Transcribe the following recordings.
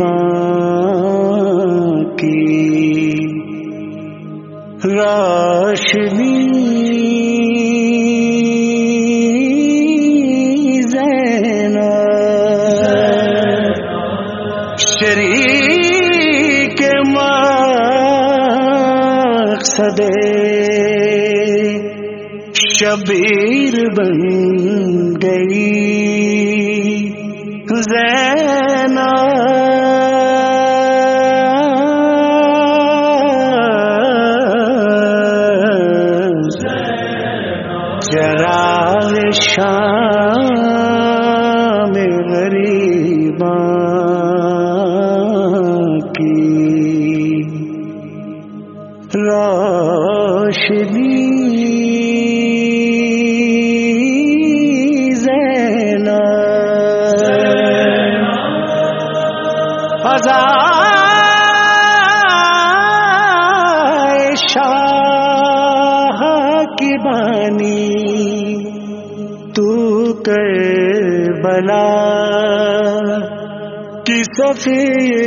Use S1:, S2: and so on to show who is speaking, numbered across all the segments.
S1: غریب کی روشنی زینا شریک مقصد شبیر بن گئی۔ زینا چراغ شام سفیر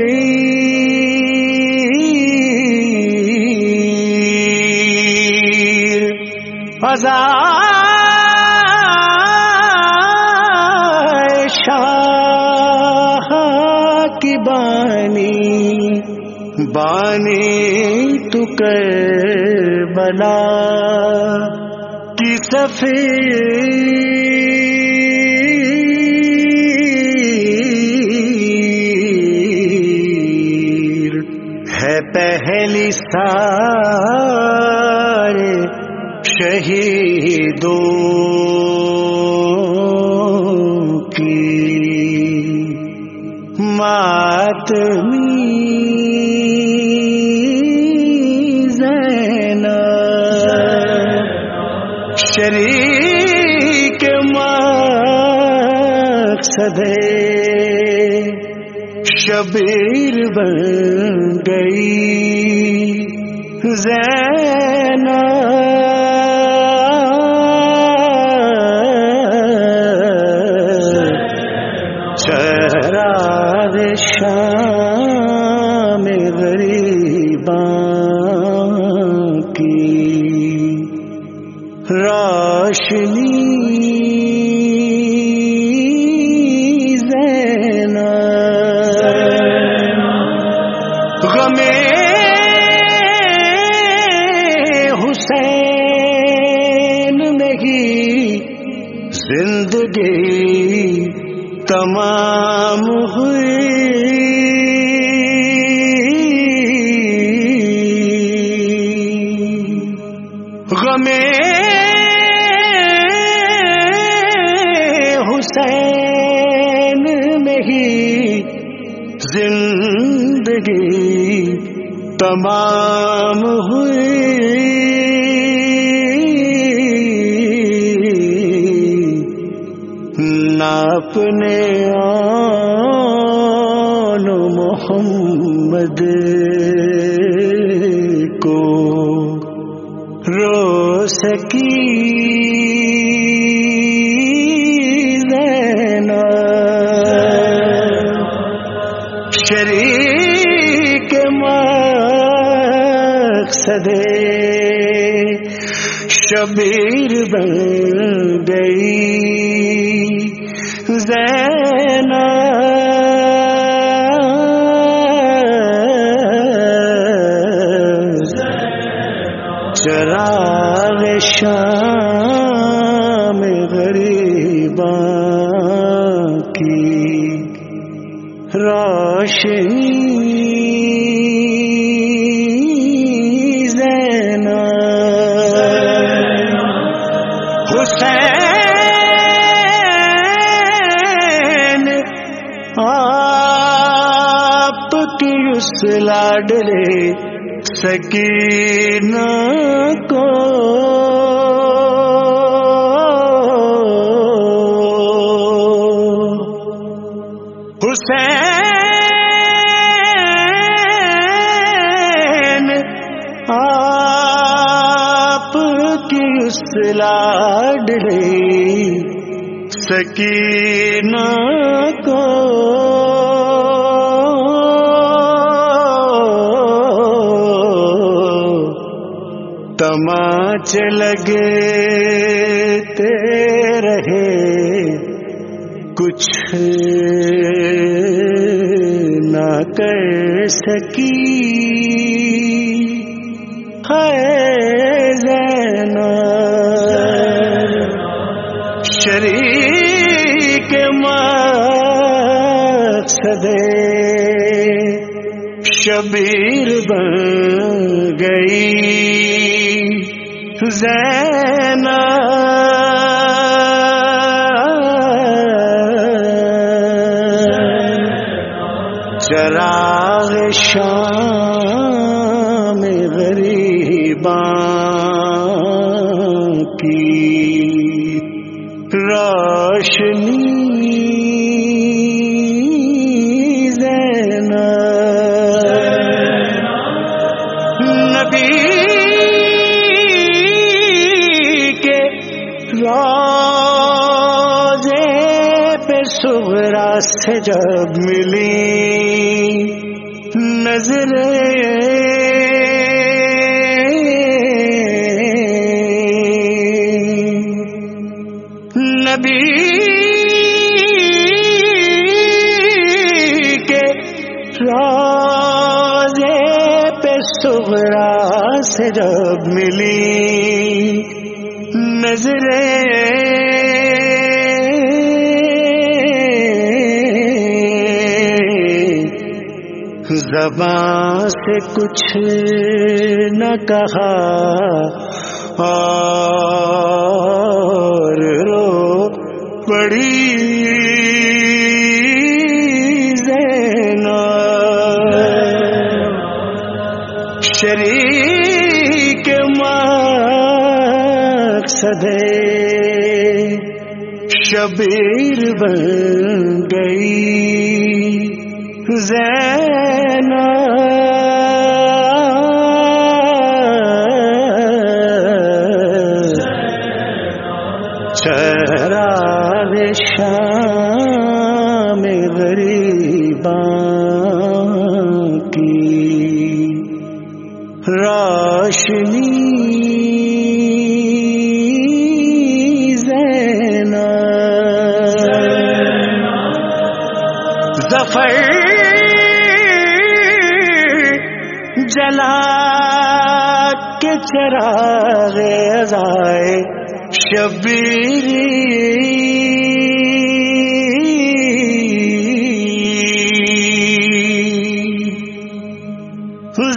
S1: فضائے شاہ کی بانی بانی تو کر بلا کی سفیر پہلی شہیدوں کی ماتمی زینا شریک مقصد شبیر بن گئی۔ زینا چراغ شام غریباں کی۔ روشنی تمام ناپنے آن محمد کو رو سکی زینا شریک مقصد شبیر بن گئی چراغ شام غریباں کی روشنی زینا حسین آپ کی اس لاڈلے سکینہ کو حسین آپ کی اس لاڈلے سکینہ کو تماچ لگے رہے کچھ نہ کر سکی۔ ہے زینا۔ شریک مقصد شبیر بن گئی۔ زینا چراغ شام غریباں کی روشنی سغرا جب ملی نظر نبی کے روزے پہ سغرا سے جب ملی نظریں زبان سے کچھ نہ کہا۔ اور رو پڑی زینا شریک مقصد شبیر بن گئی۔ زینا روشنی زینا ظفر جلا کے چراغ ازائے شبیری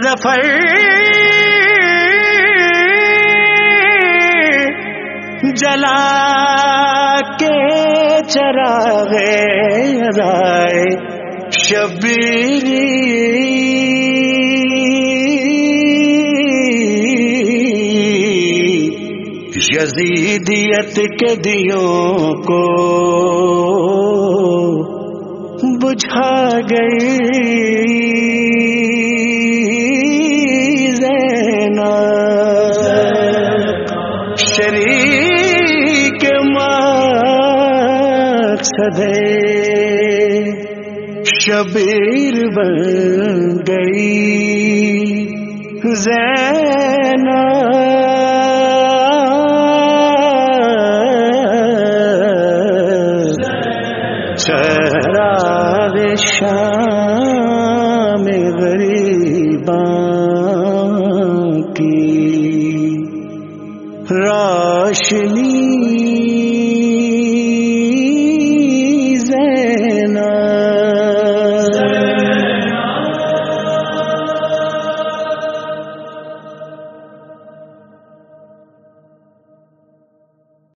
S1: ظفر جلا کے چراغ ازائے شبیری۔ یزیدیت کے دیوں کو بجھا گئی۔ شبیر بن گئی۔ زینا چراغ شام غریباں کی۔ روشنی